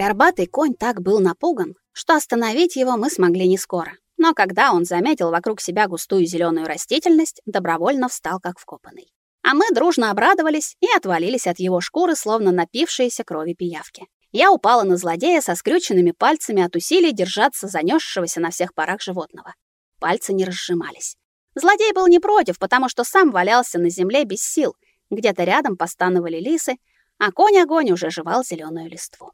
Горбатый конь так был напуган, что остановить его мы смогли не скоро. Но когда он заметил вокруг себя густую зеленую растительность, добровольно встал как вкопанный. А мы дружно обрадовались и отвалились от его шкуры, словно напившиеся крови пиявки. Я упала на злодея со скрюченными пальцами от усилий держаться занесшегося на всех парах животного. Пальцы не разжимались. Злодей был не против, потому что сам валялся на земле без сил. Где-то рядом постановали лисы, а конь-огонь уже жевал зеленую листву.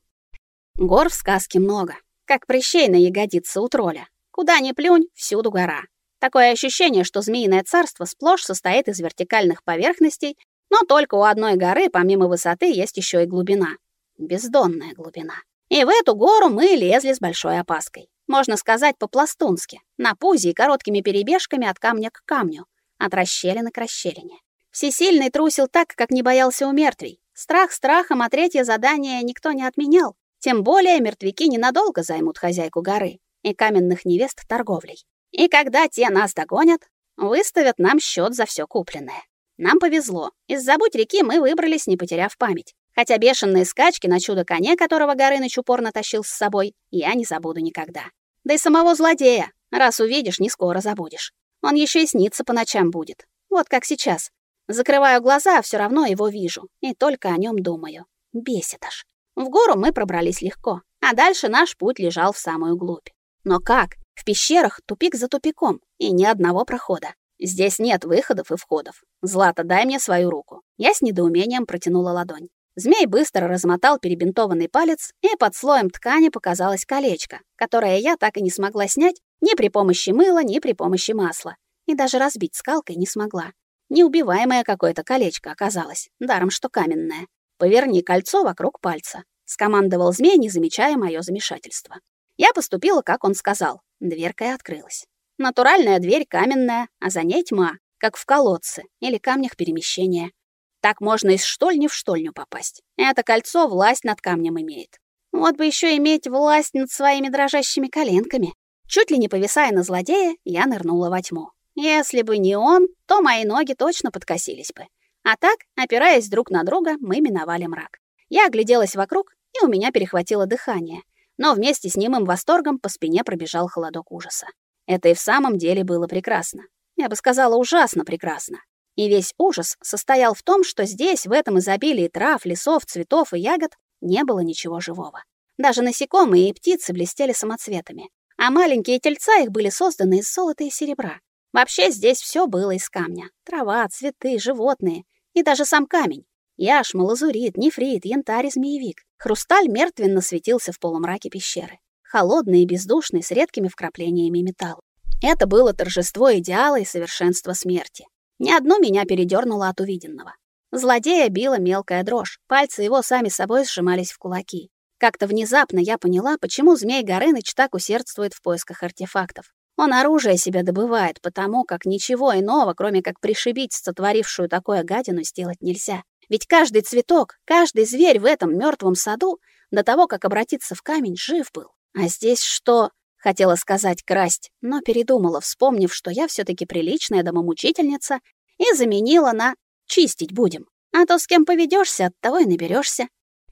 Гор в сказке много, как прыщей на ягодице у тролля. Куда ни плюнь, всюду гора. Такое ощущение, что змеиное царство сплошь состоит из вертикальных поверхностей, но только у одной горы, помимо высоты, есть еще и глубина. Бездонная глубина. И в эту гору мы лезли с большой опаской. Можно сказать по-пластунски, на пузе и короткими перебежками от камня к камню, от расщелины к расщелине. Всесильный трусил так, как не боялся у мертвей. Страх страхом, а третье задание никто не отменял. Тем более мертвяки ненадолго займут хозяйку горы и каменных невест торговлей. И когда те нас догонят, выставят нам счет за все купленное. Нам повезло. Из-за будь реки мы выбрались, не потеряв память. Хотя бешеные скачки на чудо-коне, которого Горыныч упорно тащил с собой, я не забуду никогда. Да и самого злодея, раз увидишь, не скоро забудешь. Он еще и снится по ночам будет. Вот как сейчас. Закрываю глаза, а все равно его вижу, и только о нем думаю. Бесит аж. В гору мы пробрались легко, а дальше наш путь лежал в самую глубь. Но как? В пещерах тупик за тупиком, и ни одного прохода. Здесь нет выходов и входов. Злата, дай мне свою руку. Я с недоумением протянула ладонь. Змей быстро размотал перебинтованный палец, и под слоем ткани показалось колечко, которое я так и не смогла снять ни при помощи мыла, ни при помощи масла. И даже разбить скалкой не смогла. Неубиваемое какое-то колечко оказалось, даром что каменное. «Поверни кольцо вокруг пальца», — скомандовал змей, не замечая моё замешательства. Я поступила, как он сказал. Дверка и открылась. Натуральная дверь каменная, а за ней тьма, как в колодце или камнях перемещения. Так можно из штольни в штольню попасть. Это кольцо власть над камнем имеет. Вот бы еще иметь власть над своими дрожащими коленками. Чуть ли не повисая на злодея, я нырнула во тьму. Если бы не он, то мои ноги точно подкосились бы. А так, опираясь друг на друга, мы миновали мрак. Я огляделась вокруг, и у меня перехватило дыхание. Но вместе с немым восторгом по спине пробежал холодок ужаса. Это и в самом деле было прекрасно. Я бы сказала, ужасно прекрасно. И весь ужас состоял в том, что здесь, в этом изобилии трав, лесов, цветов и ягод, не было ничего живого. Даже насекомые и птицы блестели самоцветами, а маленькие тельца их были созданы из золота и серебра. Вообще здесь все было из камня: трава, цветы, животные и даже сам камень. Яшма, лазурит, нефрит, янтарь и змеевик. Хрусталь мертвенно светился в полумраке пещеры, холодный и бездушный с редкими вкраплениями металла. Это было торжество идеала и совершенства смерти. Ни одно меня передернуло от увиденного. Злодея била мелкая дрожь, пальцы его сами собой сжимались в кулаки. Как-то внезапно я поняла, почему Змей Горыныч так усердствует в поисках артефактов. Он оружие себе добывает, потому как ничего иного, кроме как пришибить сотворившую такое гадину, сделать нельзя. Ведь каждый цветок, каждый зверь в этом мертвом саду до того, как обратиться в камень, жив был. А здесь что? Хотела сказать красть, но передумала, вспомнив, что я все таки приличная домомучительница, и заменила на чистить будем. А то с кем поведешься, от того и наберешься.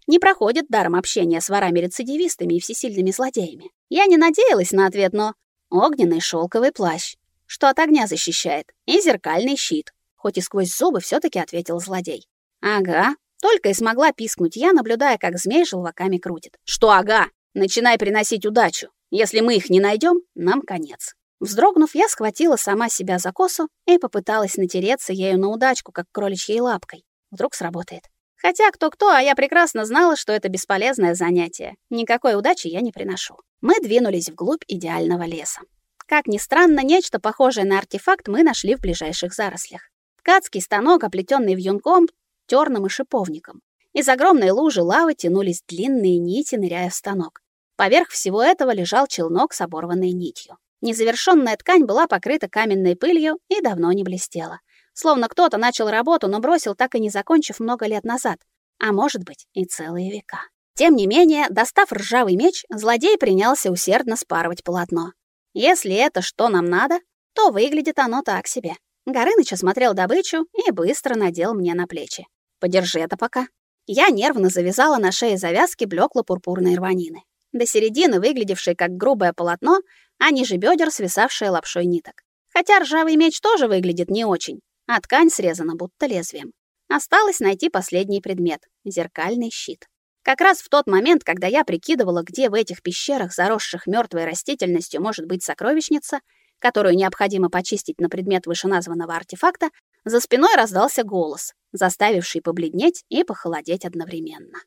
Не проходит даром общения с ворами-рецидивистами и всесильными злодеями. Я не надеялась на ответ, но огненный шелковый плащ, что от огня защищает, и зеркальный щит, хоть и сквозь зубы все таки ответил злодей. Ага, только и смогла пискнуть я, наблюдая, как змей желваками крутит. Что ага? Начинай приносить удачу. Если мы их не найдем, нам конец. Вздрогнув, я схватила сама себя за косу и попыталась натереться ею на удачку, как кроличьей лапкой. Вдруг сработает. Хотя кто-кто, а я прекрасно знала, что это бесполезное занятие. Никакой удачи я не приношу. Мы двинулись вглубь идеального леса. Как ни странно, нечто похожее на артефакт мы нашли в ближайших зарослях. Ткацкий станок, оплетенный вьюнком, терном и шиповником. Из огромной лужи лавы тянулись длинные нити, ныряя в станок. Поверх всего этого лежал челнок с оборванной нитью. Незавершенная ткань была покрыта каменной пылью и давно не блестела. Словно кто-то начал работу, но бросил, так и не закончив много лет назад. А может быть, и целые века. Тем не менее, достав ржавый меч, злодей принялся усердно спарывать полотно. Если это что нам надо, то выглядит оно так себе. Горыныч осмотрел добычу и быстро надел мне на плечи. «Подержи это пока». Я нервно завязала на шее завязки блекло-пурпурной рванины, до середины выглядевшей как грубое полотно, а ниже бедер свисавшие лапшой ниток. Хотя ржавый меч тоже выглядит не очень, а ткань срезана будто лезвием. Осталось найти последний предмет — зеркальный щит. Как раз в тот момент, когда я прикидывала, где в этих пещерах, заросших мертвой растительностью, может быть сокровищница, которую необходимо почистить на предмет вышеназванного артефакта, за спиной раздался голос, заставивший побледнеть и похолодеть одновременно.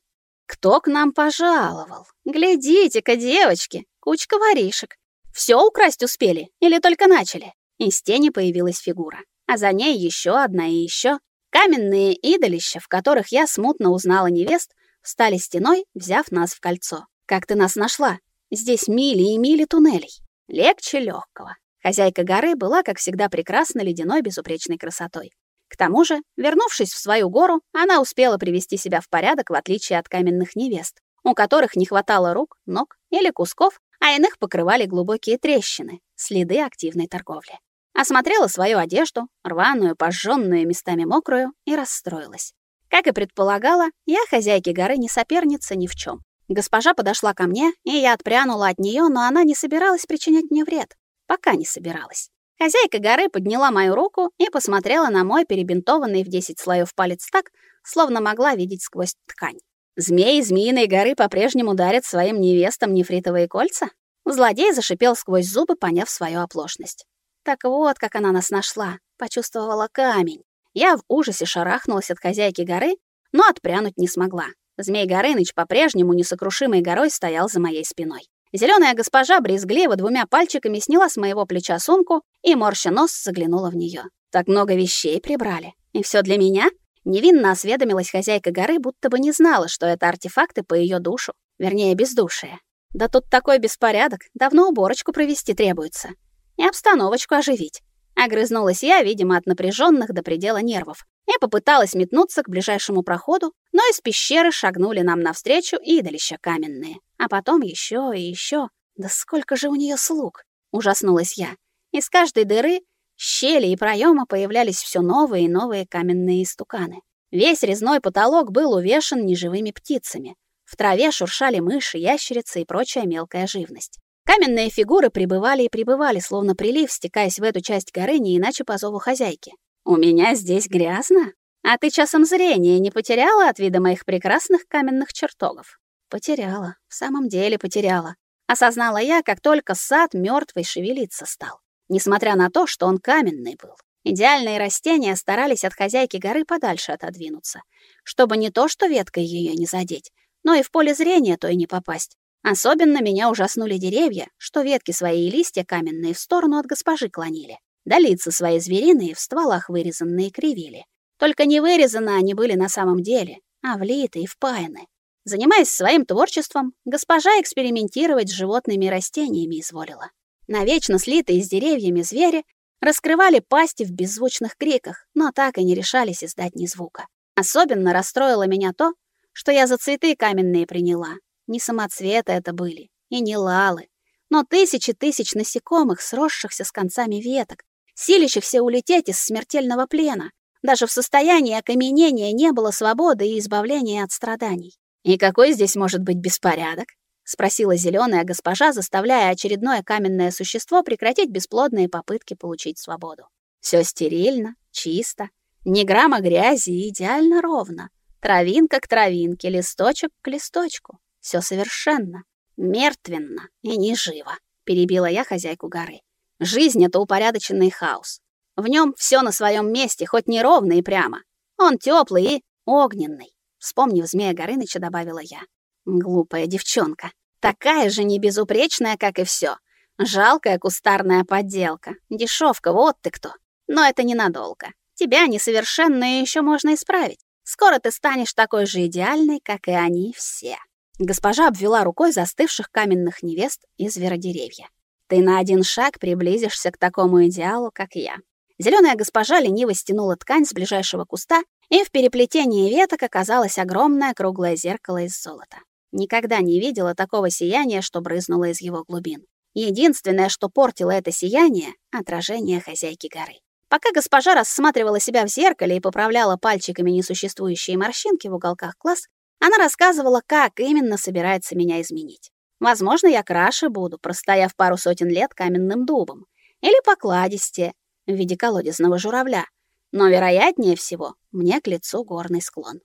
«Кто к нам пожаловал? Глядите-ка, девочки, кучка воришек. Все украсть успели или только начали?» Из тени появилась фигура, а за ней еще одна и еще. Каменные идолища, в которых я смутно узнала невест, встали стеной, взяв нас в кольцо. Как ты нас нашла? Здесь мили и мили туннелей. Легче легкого. Хозяйка горы была, как всегда, прекрасна ледяной безупречной красотой. К тому же, вернувшись в свою гору, она успела привести себя в порядок, в отличие от каменных невест, у которых не хватало рук, ног или кусков, а иных покрывали глубокие трещины, следы активной торговли. Осмотрела свою одежду, рваную, пожженную, местами мокрую, и расстроилась. Как и предполагала, я хозяйке горы не соперница ни в чем. Госпожа подошла ко мне, и я отпрянула от нее, но она не собиралась причинять мне вред. Пока не собиралась. Хозяйка горы подняла мою руку и посмотрела на мой перебинтованный в 10 слоев палец так, словно могла видеть сквозь ткань. Змеи Змеиной горы по-прежнему дарят своим невестам нефритовые кольца? Злодей зашипел сквозь зубы, поняв свою оплошность. Так вот, как она нас нашла. Почувствовала камень. Я в ужасе шарахнулась от хозяйки горы, но отпрянуть не смогла. Змей Горыныч по-прежнему несокрушимой горой стоял за моей спиной. Зеленая госпожа брезгливо двумя пальчиками сняла с моего плеча сумку и, морща нос, заглянула в нее. Так много вещей прибрали. И все для меня? Невинно осведомилась хозяйка горы, будто бы не знала, что это артефакты по ее душу. Вернее, бездушие. Да тут такой беспорядок, давно уборочку провести требуется. И обстановочку оживить. Огрызнулась я, видимо, от напряженных до предела нервов. Я попыталась метнуться к ближайшему проходу, но из пещеры шагнули нам навстречу идолища каменные. А потом еще и еще. Да сколько же у нее слуг! Ужаснулась я. Из каждой дыры, щели и проема появлялись все новые и новые каменные истуканы. Весь резной потолок был увешан неживыми птицами. В траве шуршали мыши, ящерицы и прочая мелкая живность. Каменные фигуры прибывали и прибывали, словно прилив, стекаясь в эту часть горы не иначе по зову хозяйки. «У меня здесь грязно? А ты часом зрения не потеряла от вида моих прекрасных каменных чертогов?» «Потеряла, в самом деле потеряла», — осознала я, как только сад мертвый шевелиться стал, несмотря на то, что он каменный был. Идеальные растения старались от хозяйки горы подальше отодвинуться, чтобы не то что веткой ее не задеть, но и в поле зрения то и не попасть, Особенно меня ужаснули деревья, что ветки свои и листья каменные в сторону от госпожи клонили. Да лица свои звериные в стволах вырезанные кривили. Только не вырезаны они были на самом деле, а влиты и впаяны. Занимаясь своим творчеством, госпожа экспериментировать с животными и растениями изволила. Навечно слитые с деревьями звери раскрывали пасти в беззвучных криках, но так и не решались издать ни звука. Особенно расстроило меня то, что я за цветы каменные приняла, не самоцветы это были, и не лалы, но тысячи тысяч насекомых, сросшихся с концами веток, силящихся улететь из смертельного плена. Даже в состоянии окаменения не было свободы и избавления от страданий. «И какой здесь может быть беспорядок?» — спросила зеленая госпожа, заставляя очередное каменное существо прекратить бесплодные попытки получить свободу. Все стерильно, чисто, ни грамма грязи идеально ровно. Травинка к травинке, листочек к листочку. Все совершенно, мертвенно и неживо, перебила я хозяйку горы. Жизнь — это упорядоченный хаос. В нем все на своем месте, хоть не ровно и прямо. Он теплый и огненный. Вспомнив змея Горыныча, добавила я. Глупая девчонка. Такая же небезупречная, как и все. Жалкая кустарная подделка. Дешевка, вот ты кто. Но это ненадолго. Тебя несовершенную еще можно исправить. Скоро ты станешь такой же идеальной, как и они все. Госпожа обвела рукой застывших каменных невест и зверодеревья. Ты на один шаг приблизишься к такому идеалу, как я. Зеленая госпожа лениво стянула ткань с ближайшего куста, и в переплетении веток оказалось огромное круглое зеркало из золота. Никогда не видела такого сияния, что брызнуло из его глубин. Единственное, что портило это сияние — отражение хозяйки горы. Пока госпожа рассматривала себя в зеркале и поправляла пальчиками несуществующие морщинки в уголках глаз, она рассказывала, как именно собирается меня изменить. Возможно, я краше буду, простояв пару сотен лет каменным дубом, или покладистее, в виде колодезного журавля. Но вероятнее всего, мне к лицу горный склон.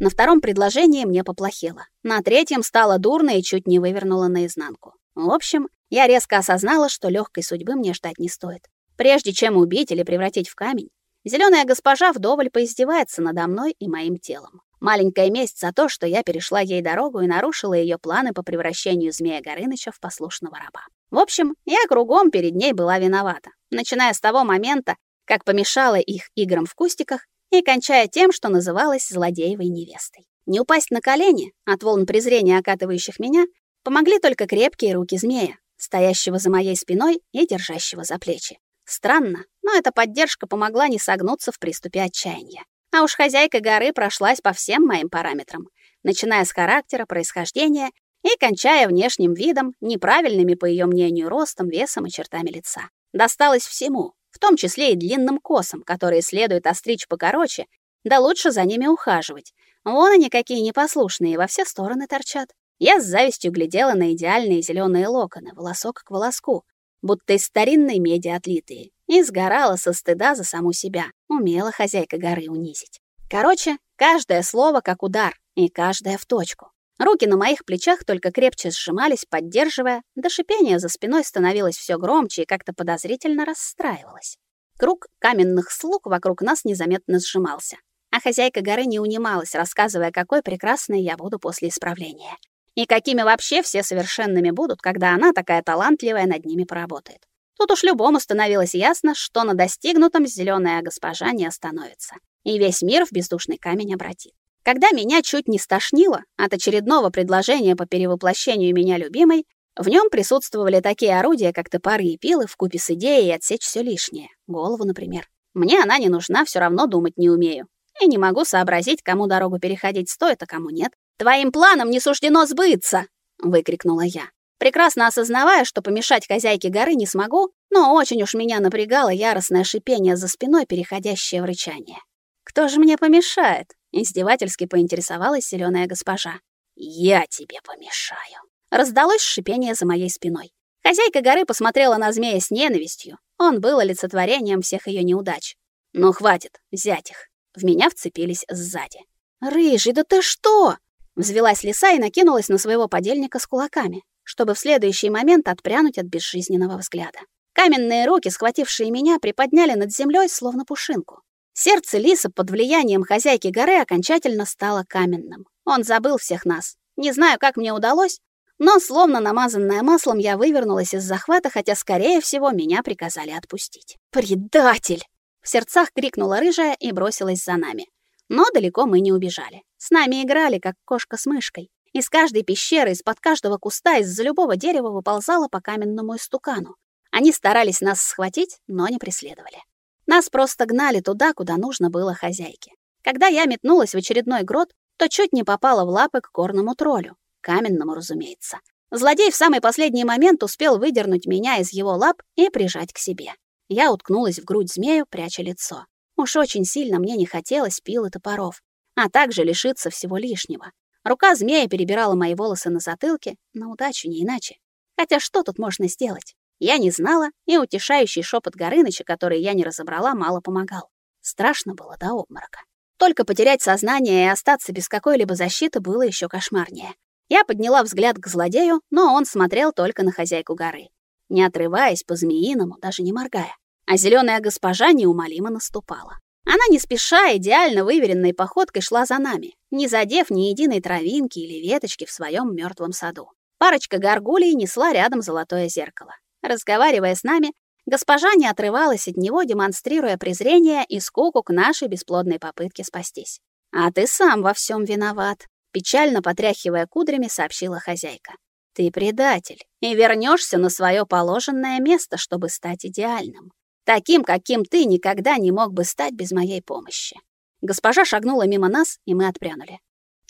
На втором предложении мне поплохело. На третьем стало дурно и чуть не вывернуло наизнанку. В общем, я резко осознала, что легкой судьбы мне ждать не стоит. Прежде чем убить или превратить в камень, зеленая госпожа вдоволь поиздевается надо мной и моим телом. Маленькая месть за то, что я перешла ей дорогу и нарушила ее планы по превращению змея Горыныча в послушного раба. В общем, я кругом перед ней была виновата, начиная с того момента, как помешала их играм в кустиках и кончая тем, что называлась злодеевой невестой. Не упасть на колени от волн презрения, окатывающих меня, помогли только крепкие руки змея, стоящего за моей спиной и держащего за плечи. Странно, но эта поддержка помогла не согнуться в приступе отчаяния. А уж хозяйка горы прошлась по всем моим параметрам, начиная с характера, происхождения и кончая внешним видом, неправильными, по ее мнению, ростом, весом и чертами лица. Досталось всему, в том числе и длинным косам, которые следует остричь покороче, да лучше за ними ухаживать. Вон они какие непослушные, во все стороны торчат. Я с завистью глядела на идеальные зеленые локоны, волосок к волоску, будто из старинной меди отлитые, и сгорала со стыда за саму себя. Умела хозяйка горы унизить. Короче, каждое слово как удар, и каждое в точку. Руки на моих плечах только крепче сжимались, поддерживая, до шипения за спиной становилось все громче и как-то подозрительно расстраивалось. Круг каменных слуг вокруг нас незаметно сжимался, а хозяйка горы не унималась, рассказывая, какой прекрасной я буду после исправления. И какими вообще все совершенными будут, когда она такая талантливая над ними поработает. Тут уж любому становилось ясно, что на достигнутом зеленая госпожа не остановится. И весь мир в бездушный камень обратит. Когда меня чуть не стошнило от очередного предложения по перевоплощению меня любимой, в нем присутствовали такие орудия, как топоры и пилы, вкупе с идеей отсечь все лишнее. Голову, например. Мне она не нужна, все равно думать не умею. И не могу сообразить, кому дорогу переходить стоит, а кому нет. «Твоим планам не суждено сбыться!» — выкрикнула я. Прекрасно осознавая, что помешать хозяйке горы не смогу, но очень уж меня напрягало яростное шипение за спиной, переходящее в рычание. «Кто же мне помешает?» — издевательски поинтересовалась зеленая госпожа. «Я тебе помешаю!» Раздалось шипение за моей спиной. Хозяйка горы посмотрела на змея с ненавистью. Он был олицетворением всех ее неудач. «Ну, хватит, взять их!» В меня вцепились сзади. «Рыжий, да ты что?» Взвелась лиса и накинулась на своего подельника с кулаками, чтобы в следующий момент отпрянуть от безжизненного взгляда. Каменные руки, схватившие меня, приподняли над землей, словно пушинку. Сердце лиса под влиянием хозяйки горы окончательно стало каменным. Он забыл всех нас. Не знаю, как мне удалось, но словно намазанная маслом я вывернулась из захвата, хотя скорее всего меня приказали отпустить. Предатель! В сердцах крикнула рыжая и бросилась за нами. Но далеко мы не убежали. С нами играли, как кошка с мышкой. Из каждой пещеры, из-под каждого куста, из-за любого дерева выползала по каменному истукану. Они старались нас схватить, но не преследовали. Нас просто гнали туда, куда нужно было хозяйке. Когда я метнулась в очередной грот, то чуть не попала в лапы к горному троллю. Каменному, разумеется. Злодей в самый последний момент успел выдернуть меня из его лап и прижать к себе. Я уткнулась в грудь змею, пряча лицо. Уж очень сильно мне не хотелось пил и топоров, а также лишиться всего лишнего. Рука змея перебирала мои волосы на затылке, на удачу не иначе. Хотя что тут можно сделать? Я не знала, и утешающий шепот Горыныча, который я не разобрала, мало помогал. Страшно было до обморока. Только потерять сознание и остаться без какой-либо защиты было еще кошмарнее. Я подняла взгляд к злодею, но он смотрел только на хозяйку горы, не отрываясь по-змеиному, даже не моргая а зеленая госпожа неумолимо наступала. Она не спеша, идеально выверенной походкой шла за нами, не задев ни единой травинки или веточки в своем мертвом саду. Парочка горгулей несла рядом золотое зеркало. Разговаривая с нами, госпожа не отрывалась от него, демонстрируя презрение и скуку к нашей бесплодной попытке спастись. «А ты сам во всем виноват», — печально потряхивая кудрями, сообщила хозяйка. «Ты предатель и вернешься на свое положенное место, чтобы стать идеальным таким, каким ты никогда не мог бы стать без моей помощи. Госпожа шагнула мимо нас, и мы отпрянули.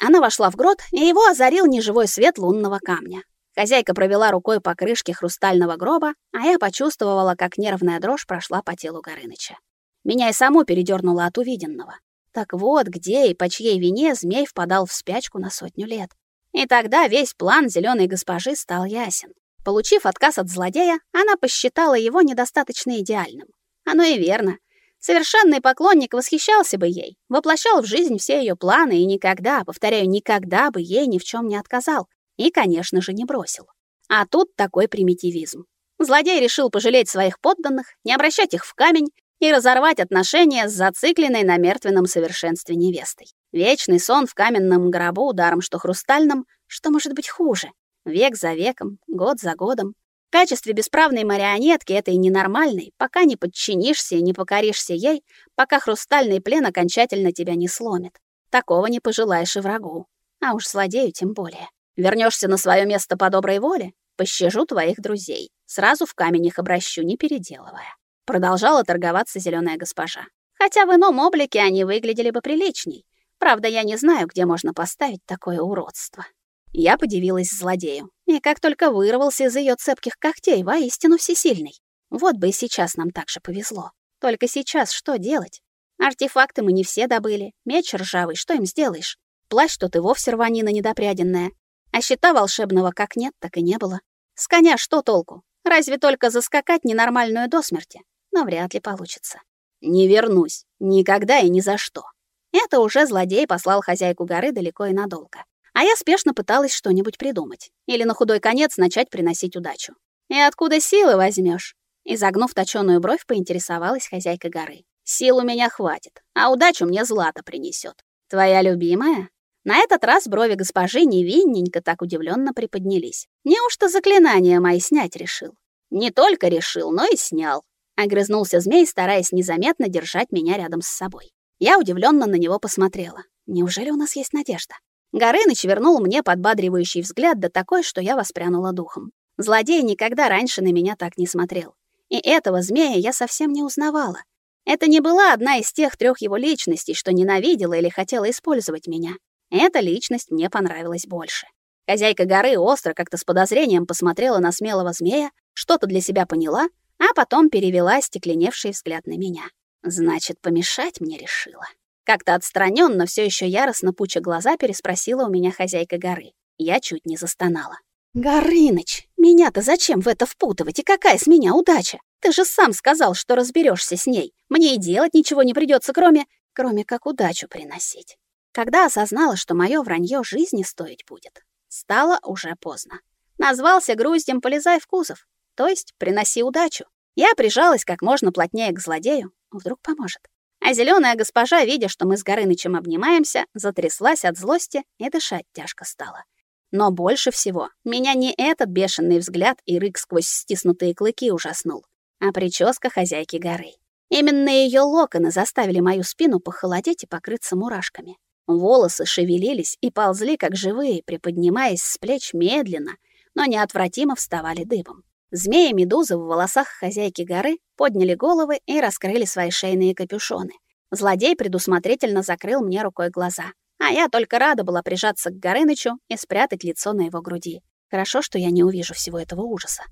Она вошла в грот, и его озарил неживой свет лунного камня. Хозяйка провела рукой по крышке хрустального гроба, а я почувствовала, как нервная дрожь прошла по телу Горыныча. Меня и само передёрнуло от увиденного. Так вот, где и по чьей вине змей впадал в спячку на сотню лет. И тогда весь план зеленой госпожи стал ясен. Получив отказ от злодея, она посчитала его недостаточно идеальным. Оно и верно. Совершенный поклонник восхищался бы ей, воплощал в жизнь все ее планы и никогда, повторяю, никогда бы ей ни в чем не отказал. И, конечно же, не бросил. А тут такой примитивизм. Злодей решил пожалеть своих подданных, не обращать их в камень и разорвать отношения с зацикленной на мертвенном совершенстве невестой. Вечный сон в каменном гробу, ударом что хрустальном, что может быть хуже? Век за веком, год за годом. В качестве бесправной марионетки этой ненормальной, пока не подчинишься и не покоришься ей, пока хрустальный плен окончательно тебя не сломит. Такого не пожелаешь и врагу. А уж злодею тем более. Вернешься на свое место по доброй воле, пощажу твоих друзей. Сразу в камень их обращу, не переделывая. Продолжала торговаться зеленая госпожа. Хотя в ином облике они выглядели бы приличней. Правда, я не знаю, где можно поставить такое уродство. Я подивилась злодею, и как только вырвался из ее цепких когтей, воистину всесильный. Вот бы и сейчас нам так же повезло. Только сейчас что делать? Артефакты мы не все добыли. Меч ржавый, что им сделаешь? Плащ тут и вовсе рванина недопряденная. А щита волшебного как нет, так и не было. С коня что толку? Разве только заскакать ненормальную до смерти? Но вряд ли получится. Не вернусь. Никогда и ни за что. Это уже злодей послал хозяйку горы далеко и надолго. А я спешно пыталась что-нибудь придумать. Или на худой конец начать приносить удачу. «И откуда силы возьмешь? Изогнув точёную бровь, поинтересовалась хозяйка горы. «Сил у меня хватит, а удачу мне злато принесет. Твоя любимая?» На этот раз брови госпожи невинненько так удивленно приподнялись. Неужто заклинание мои снять решил? Не только решил, но и снял. Огрызнулся змей, стараясь незаметно держать меня рядом с собой. Я удивленно на него посмотрела. Неужели у нас есть надежда? Горыныч вернул мне подбадривающий взгляд до такой, что я воспрянула духом. Злодей никогда раньше на меня так не смотрел. И этого змея я совсем не узнавала. Это не была одна из тех трех его личностей, что ненавидела или хотела использовать меня. Эта личность мне понравилась больше. Хозяйка горы остро как-то с подозрением посмотрела на смелого змея, что-то для себя поняла, а потом перевела стекленевший взгляд на меня. Значит, помешать мне решила. Как-то отстраненно, все еще яростно пуча глаза, переспросила у меня хозяйка горы. Я чуть не застонала. «Горыныч, меня-то зачем в это впутывать, и какая с меня удача? Ты же сам сказал, что разберешься с ней. Мне и делать ничего не придется, кроме... кроме как удачу приносить». Когда осознала, что мое вранье жизни стоить будет, стало уже поздно. Назвался груздем «Полезай в кузов», то есть «Приноси удачу». Я прижалась как можно плотнее к злодею, вдруг поможет. А зеленая госпожа, видя, что мы с Горынычем обнимаемся, затряслась от злости и дышать тяжко стало. Но больше всего меня не этот бешеный взгляд и рык сквозь стиснутые клыки ужаснул, а прическа хозяйки горы. Именно ее локоны заставили мою спину похолодеть и покрыться мурашками. Волосы шевелились и ползли, как живые, приподнимаясь с плеч медленно, но неотвратимо вставали дыбом. Змеи-медузы в волосах хозяйки горы подняли головы и раскрыли свои шейные капюшоны. Злодей предусмотрительно закрыл мне рукой глаза, а я только рада была прижаться к Горынычу и спрятать лицо на его груди. Хорошо, что я не увижу всего этого ужаса.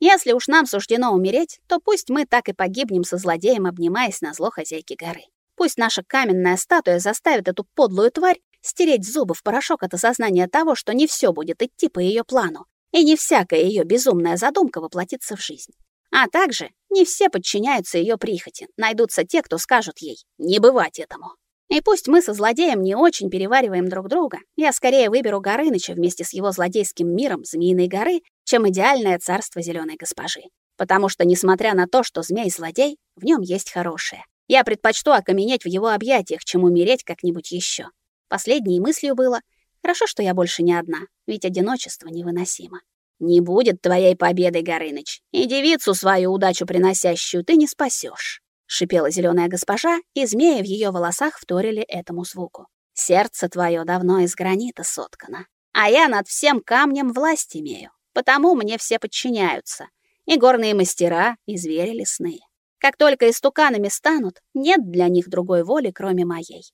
Если уж нам суждено умереть, то пусть мы так и погибнем со злодеем, обнимаясь на зло хозяйки горы. Пусть наша каменная статуя заставит эту подлую тварь стереть зубы в порошок от осознания того, что не все будет идти по ее плану, и не всякая ее безумная задумка воплотится в жизнь. А также не все подчиняются ее прихоти. Найдутся те, кто скажут ей «не бывать этому». И пусть мы со злодеем не очень перевариваем друг друга, я скорее выберу Горыныча вместе с его злодейским миром Змеиной горы, чем идеальное царство зеленой госпожи. Потому что, несмотря на то, что змей злодей, в нем есть хорошее. Я предпочту окаменеть в его объятиях, чем умереть как-нибудь еще. Последней мыслью было — Хорошо, что я больше не одна, ведь одиночество невыносимо. Не будет твоей победы, Горыныч, и девицу свою удачу приносящую ты не спасешь, шипела зеленая госпожа, и змеи в ее волосах вторили этому звуку. Сердце твое давно из гранита соткано, а я над всем камнем власть имею, потому мне все подчиняются, и горные мастера, и звери лесные. Как только истуканами станут, нет для них другой воли, кроме моей.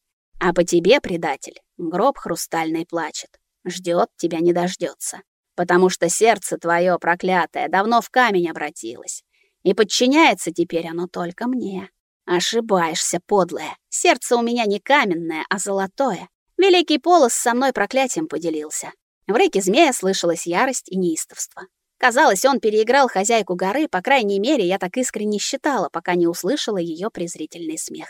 А по тебе, предатель, гроб хрустальный плачет, ждет тебя не дождется, потому что сердце твое проклятое давно в камень обратилось, и подчиняется теперь оно только мне. Ошибаешься, подлая. Сердце у меня не каменное, а золотое. Великий Полос со мной проклятием поделился. В рыке змея слышалась ярость и неистовство. Казалось, он переиграл хозяйку горы, по крайней мере, я так искренне считала, пока не услышала ее презрительный смех.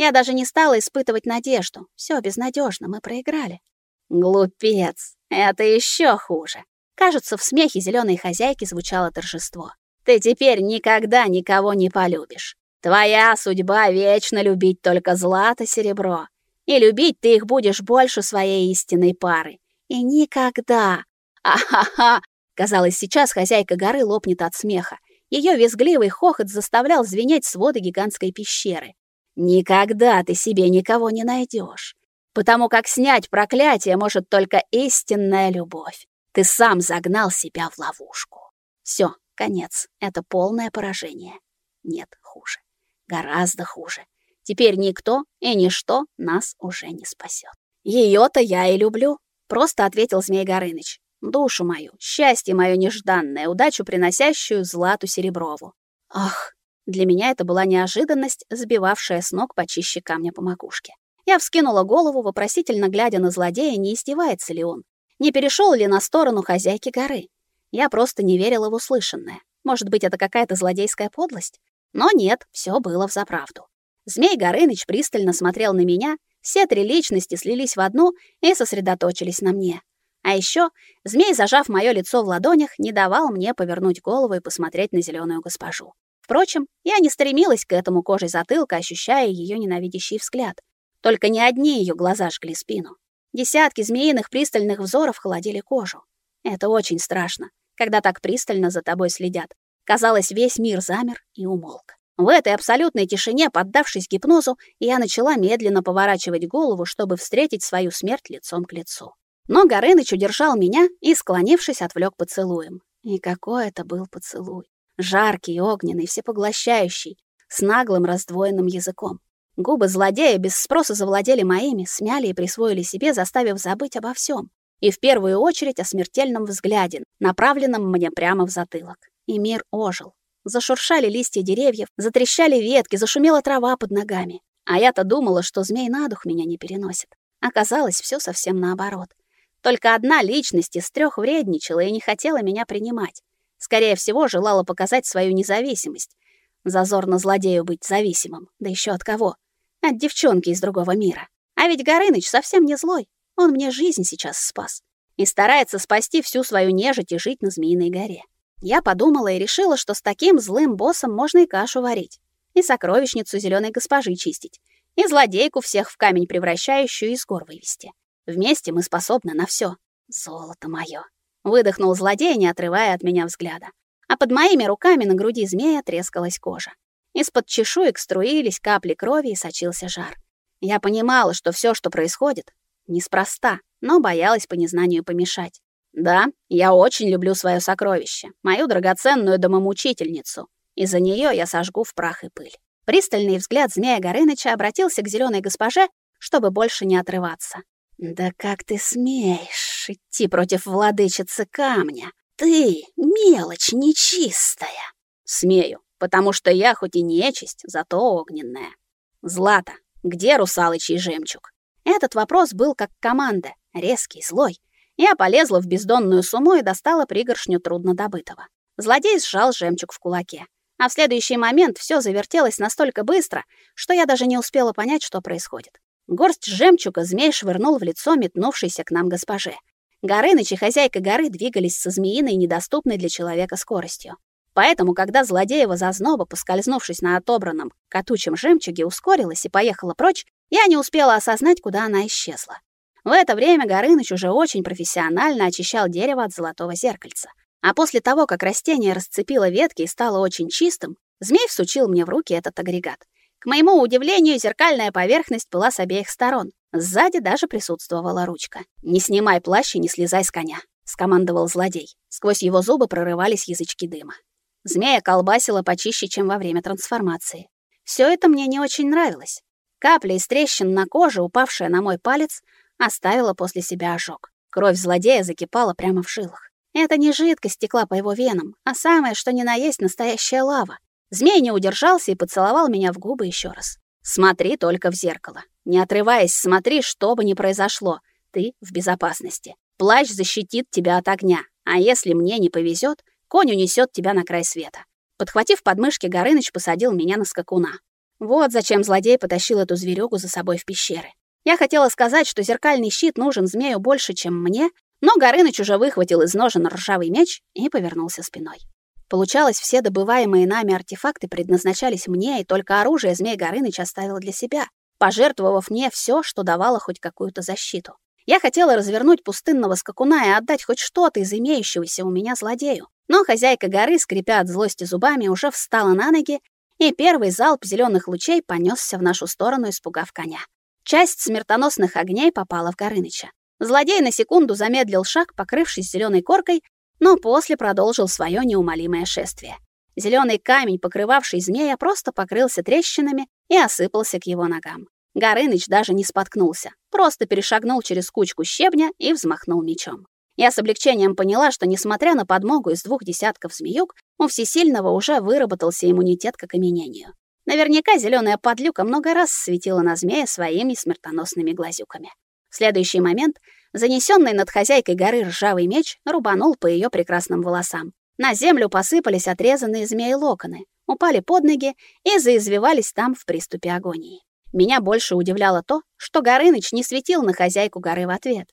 Я даже не стала испытывать надежду. Все безнадежно, мы проиграли. Глупец. Это еще хуже. Кажется, в смехе зеленой хозяйки звучало торжество. Ты теперь никогда никого не полюбишь. Твоя судьба вечно любить только злато, серебро. И любить ты их будешь больше своей истинной пары. И никогда. Ахаха. Казалось, сейчас хозяйка горы лопнет от смеха. Ее визгливый хохот заставлял звенеть своды гигантской пещеры. Никогда ты себе никого не найдешь, потому как снять проклятие может только истинная любовь. Ты сам загнал себя в ловушку. Все, конец. Это полное поражение. Нет, хуже. Гораздо хуже. Теперь никто и ничто нас уже не спасет. Ее-то я и люблю, просто ответил Змей Горыныч. Душу мою, счастье мое нежданное, удачу приносящую Злату Сереброву. Ах, для меня это была неожиданность, сбивавшая с ног почище камня по макушке. Я вскинула голову, вопросительно глядя на злодея, не издевается ли он, не перешел ли на сторону хозяйки горы. Я просто не верила в услышанное. Может быть, это какая-то злодейская подлость? Но нет, все было взаправду. Змей Горыныч пристально смотрел на меня, все три личности слились в одну и сосредоточились на мне. А еще змей, зажав мое лицо в ладонях, не давал мне повернуть голову и посмотреть на зеленую госпожу. Впрочем, я не стремилась к этому кожей затылка, ощущая ее ненавидящий взгляд. Только не одни ее глаза жгли спину. Десятки змеиных пристальных взоров холодили кожу. Это очень страшно, когда так пристально за тобой следят. Казалось, весь мир замер и умолк. В этой абсолютной тишине, поддавшись гипнозу, я начала медленно поворачивать голову, чтобы встретить свою смерть лицом к лицу. Но Горыныч удержал меня и, склонившись, отвлек поцелуем. И какой это был поцелуй! Жаркий, огненный, всепоглощающий, с наглым раздвоенным языком. Губы злодея без спроса завладели моими, смяли и присвоили себе, заставив забыть обо всем. И в первую очередь о смертельном взгляде, направленном мне прямо в затылок. И мир ожил. Зашуршали листья деревьев, затрещали ветки, зашумела трава под ногами. А я-то думала, что змей на дух меня не переносит. Оказалось, все совсем наоборот. Только одна личность из трех вредничала и не хотела меня принимать. Скорее всего, желала показать свою независимость. Зазорно злодею быть зависимым. Да еще от кого? От девчонки из другого мира. А ведь Горыныч совсем не злой. Он мне жизнь сейчас спас. И старается спасти всю свою нежить и жить на Змеиной горе. Я подумала и решила, что с таким злым боссом можно и кашу варить, и сокровищницу зеленой госпожи чистить, и злодейку всех в камень превращающую из гор вывести. Вместе мы способны на все. Золото мое. Выдохнул злодей, не отрывая от меня взгляда. А под моими руками на груди змея трескалась кожа. Из-под чешуек струились капли крови и сочился жар. Я понимала, что все, что происходит, неспроста, но боялась по незнанию помешать. Да, я очень люблю свое сокровище, мою драгоценную домомучительницу. Из-за нее я сожгу в прах и пыль. Пристальный взгляд змея Горыныча обратился к зеленой госпоже, чтобы больше не отрываться. «Да как ты смеешь идти против владычицы камня? Ты — мелочь нечистая!» «Смею, потому что я хоть и нечисть, зато огненная. Злата, где русалочий жемчуг?» Этот вопрос был как команда, резкий, злой. Я полезла в бездонную сумму и достала пригоршню труднодобытого. Злодей сжал жемчуг в кулаке. А в следующий момент все завертелось настолько быстро, что я даже не успела понять, что происходит. Горсть жемчуга змей швырнул в лицо метнувшейся к нам госпоже. Горыныч и хозяйка горы двигались со змеиной, недоступной для человека скоростью. Поэтому, когда злодеева зазноба, поскользнувшись на отобранном катучем жемчуге, ускорилась и поехала прочь, я не успела осознать, куда она исчезла. В это время Горыныч уже очень профессионально очищал дерево от золотого зеркальца. А после того, как растение расцепило ветки и стало очень чистым, змей всучил мне в руки этот агрегат. К моему удивлению, зеркальная поверхность была с обеих сторон. Сзади даже присутствовала ручка. «Не снимай плащ и не слезай с коня», — скомандовал злодей. Сквозь его зубы прорывались язычки дыма. Змея колбасила почище, чем во время трансформации. Все это мне не очень нравилось. Капля из трещин на коже, упавшая на мой палец, оставила после себя ожог. Кровь злодея закипала прямо в жилах. Это не жидкость текла по его венам, а самое, что ни на есть, настоящая лава. Змей не удержался и поцеловал меня в губы еще раз. Смотри только в зеркало. Не отрываясь, смотри, что бы ни произошло. Ты в безопасности. Плащ защитит тебя от огня. А если мне не повезет, конь унесет тебя на край света. Подхватив подмышки, Горыныч посадил меня на скакуна. Вот зачем злодей потащил эту зверюгу за собой в пещеры. Я хотела сказать, что зеркальный щит нужен змею больше, чем мне, но Горыныч уже выхватил из ножен ржавый меч и повернулся спиной. Получалось, все добываемые нами артефакты предназначались мне, и только оружие змей Горыныч оставил для себя, пожертвовав мне все, что давало хоть какую-то защиту. Я хотела развернуть пустынного скакуна и отдать хоть что-то из имеющегося у меня злодею. Но хозяйка горы, скрипя от злости зубами, уже встала на ноги, и первый залп зеленых лучей понесся в нашу сторону, испугав коня. Часть смертоносных огней попала в Горыныча. Злодей на секунду замедлил шаг, покрывшись зеленой коркой, но после продолжил свое неумолимое шествие. Зеленый камень, покрывавший змея, просто покрылся трещинами и осыпался к его ногам. Горыныч даже не споткнулся, просто перешагнул через кучку щебня и взмахнул мечом. Я с облегчением поняла, что, несмотря на подмогу из двух десятков змеюк, у Всесильного уже выработался иммунитет к окаменению. Наверняка зеленая подлюка много раз светила на змея своими смертоносными глазюками. В следующий момент занесенный над хозяйкой горы ржавый меч рубанул по ее прекрасным волосам. На землю посыпались отрезанные змеи локоны, упали под ноги и заизвивались там в приступе агонии. Меня больше удивляло то, что Горыныч не светил на хозяйку горы в ответ.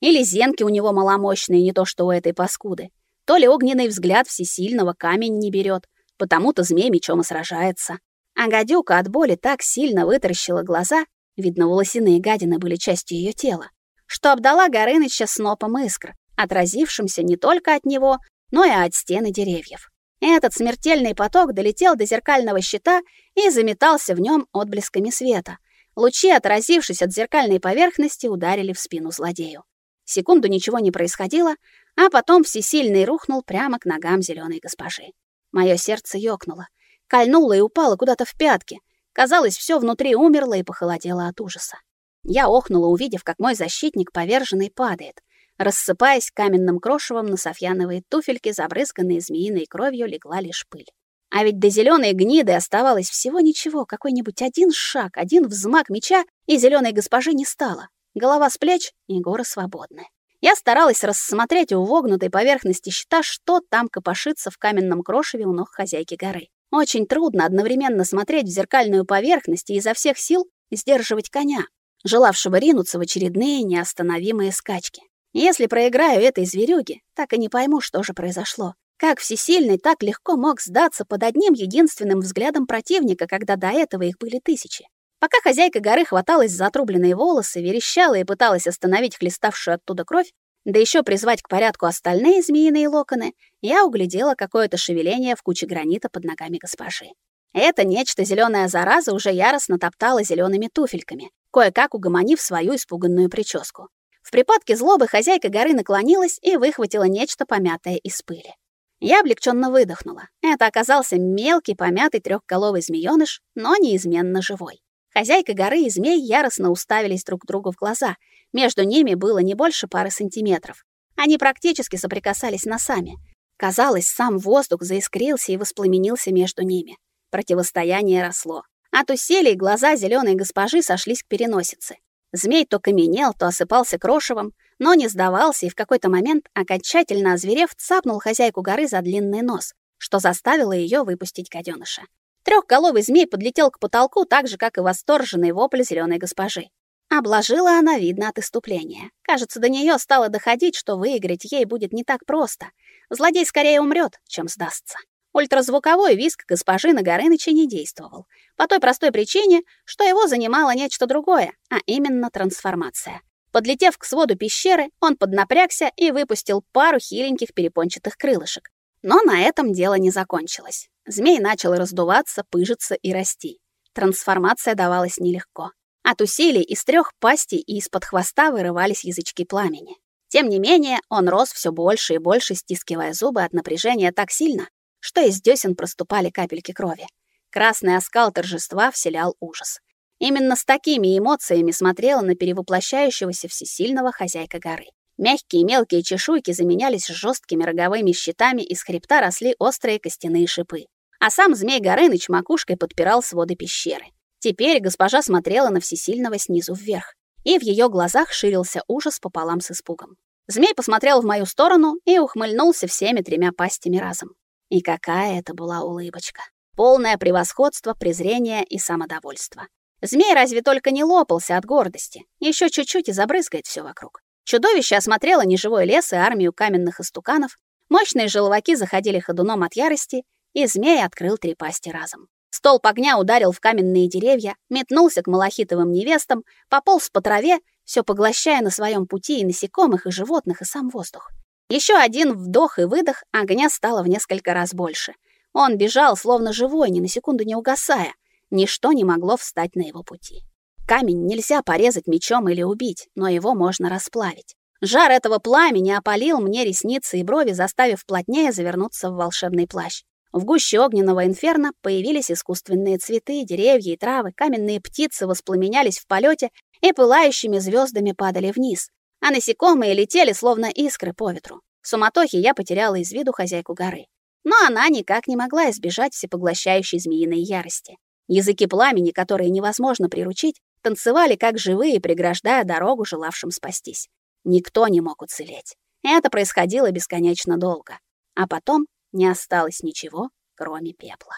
Или зенки у него маломощные, не то что у этой паскуды. То ли огненный взгляд всесильного камень не берет, потому-то змей мечом и сражается. А гадюка от боли так сильно вытаращила глаза, видно, волосяные гадины были частью ее тела, что обдала Горыныча снопом искр, отразившимся не только от него, но и от стены деревьев. Этот смертельный поток долетел до зеркального щита и заметался в нем отблесками света. Лучи, отразившись от зеркальной поверхности, ударили в спину злодею. Секунду ничего не происходило, а потом всесильный рухнул прямо к ногам зеленой госпожи. Мое сердце ёкнуло кольнула и упала куда-то в пятки. Казалось, все внутри умерло и похолодело от ужаса. Я охнула, увидев, как мой защитник поверженный падает. Рассыпаясь каменным крошевом на софьяновые туфельки, забрызганные змеиной кровью, легла лишь пыль. А ведь до зеленой гниды оставалось всего ничего, какой-нибудь один шаг, один взмах меча, и зеленой госпожи не стало. Голова с плеч, и горы свободны. Я старалась рассмотреть у вогнутой поверхности щита, что там копошится в каменном крошеве у ног хозяйки горы. Очень трудно одновременно смотреть в зеркальную поверхность и изо всех сил сдерживать коня, желавшего ринуться в очередные неостановимые скачки. Если проиграю этой зверюге, так и не пойму, что же произошло. Как всесильный так легко мог сдаться под одним единственным взглядом противника, когда до этого их были тысячи. Пока хозяйка горы хваталась за отрубленные волосы, верещала и пыталась остановить хлеставшую оттуда кровь, да еще призвать к порядку остальные змеиные локоны, я углядела какое-то шевеление в куче гранита под ногами госпожи. Это нечто зеленая зараза уже яростно топтала зелеными туфельками, кое-как угомонив свою испуганную прическу. В припадке злобы хозяйка горы наклонилась и выхватила нечто помятое из пыли. Я облегченно выдохнула. Это оказался мелкий помятый трехголовый змеёныш, но неизменно живой. Хозяйка горы и змей яростно уставились друг другу в глаза. Между ними было не больше пары сантиметров. Они практически соприкасались носами. Казалось, сам воздух заискрился и воспламенился между ними. Противостояние росло. От усилий глаза зеленой госпожи сошлись к переносице. Змей то каменел, то осыпался крошевом, но не сдавался и в какой-то момент, окончательно озверев, цапнул хозяйку горы за длинный нос, что заставило ее выпустить гаденыша. Трехголовый змей подлетел к потолку так же, как и восторженный вопль зеленой госпожи. Обложила она, видно, от иступления. Кажется, до нее стало доходить, что выиграть ей будет не так просто. Злодей скорее умрет, чем сдастся. Ультразвуковой виск госпожи на Горыныча не действовал. По той простой причине, что его занимало нечто другое, а именно трансформация. Подлетев к своду пещеры, он поднапрягся и выпустил пару хиленьких перепончатых крылышек. Но на этом дело не закончилось. Змей начал раздуваться, пыжиться и расти. Трансформация давалась нелегко. От усилий из трех пастей и из-под хвоста вырывались язычки пламени. Тем не менее, он рос все больше и больше, стискивая зубы от напряжения так сильно, что из десен проступали капельки крови. Красный оскал торжества вселял ужас. Именно с такими эмоциями смотрела на перевоплощающегося всесильного хозяйка горы. Мягкие мелкие чешуйки заменялись жесткими роговыми щитами, из хребта росли острые костяные шипы. а сам змей Горыныч макушкой подпирал своды пещеры. Теперь госпожа смотрела на всесильного снизу вверх, и в ее глазах ширился ужас пополам с испугом. Змей посмотрел в мою сторону и ухмыльнулся всеми тремя пастями разом. И какая это была улыбочка. Полное превосходство, презрение и самодовольство. Змей разве только не лопался от гордости. Еще чуть-чуть и забрызгает все вокруг. Чудовище осмотрело неживой лес и армию каменных истуканов. Мощные желваки заходили ходуном от ярости, и змей открыл три пасти разом. Столб огня ударил в каменные деревья, метнулся к малахитовым невестам, пополз по траве, все поглощая на своем пути и насекомых, и животных, и сам воздух. Еще один вдох и выдох, огня стало в несколько раз больше. Он бежал, словно живой, ни на секунду не угасая. Ничто не могло встать на его пути. Камень нельзя порезать мечом или убить, но его можно расплавить. Жар этого пламени опалил мне ресницы и брови, заставив плотнее завернуться в волшебный плащ. В гуще огненного инферно появились искусственные цветы, деревья и травы, каменные птицы воспламенялись в полете и пылающими звездами падали вниз, а насекомые летели словно искры по ветру. В суматохе я потеряла из виду хозяйку горы. Но она никак не могла избежать всепоглощающей змеиной ярости. Языки пламени, которые невозможно приручить, танцевали как живые, преграждая дорогу желавшим спастись. Никто не мог уцелеть. Это происходило бесконечно долго. А потом не осталось ничего, кроме пепла.